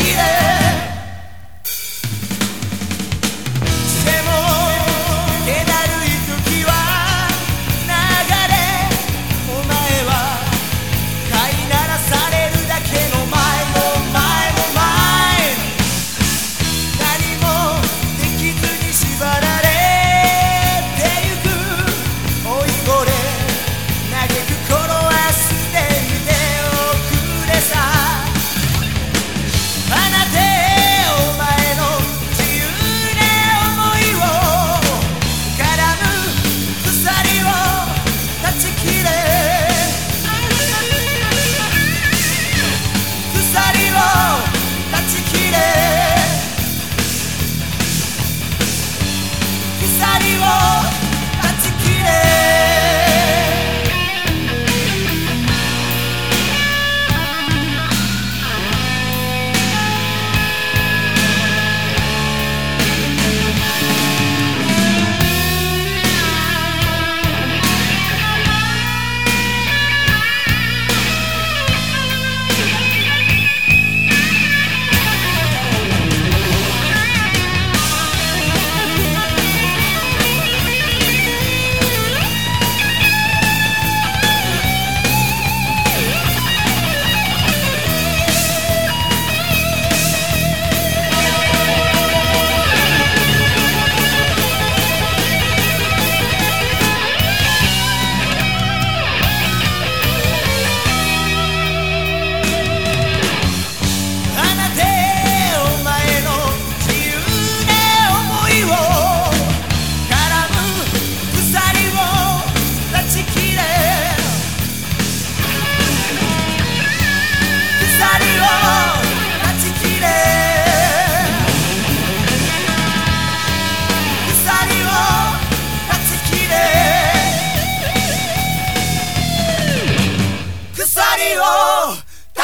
Yeah.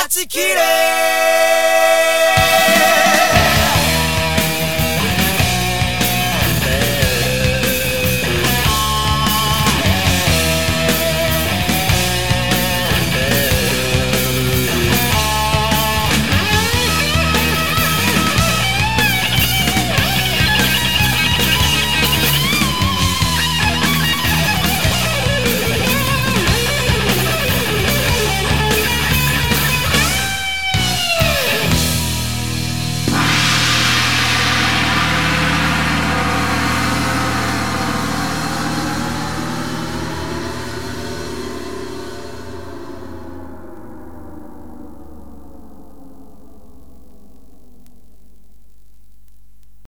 ちきれ